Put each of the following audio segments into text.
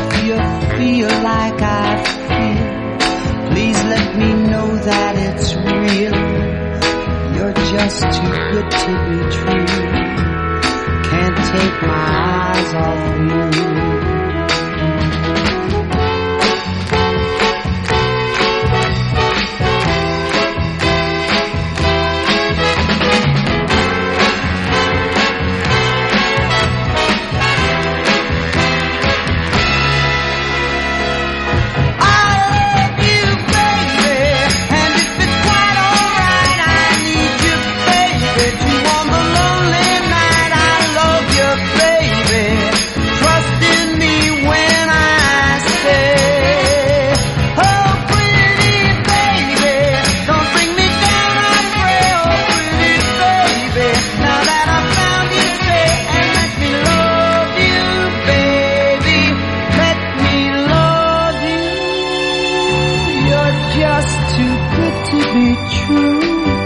if you feel like I feel, please let me know that it's real. You're just too good to be true. Can't take my eyes off you. Just too good to be true.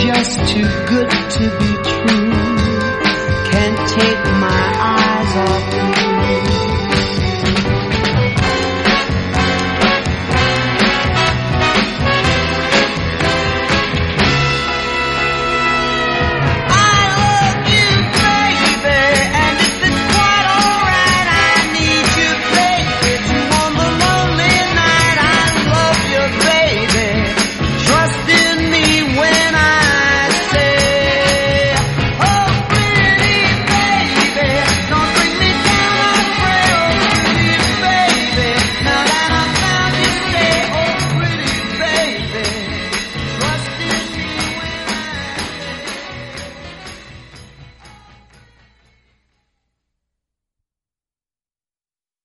Just too good to be true. Can't take my eyes.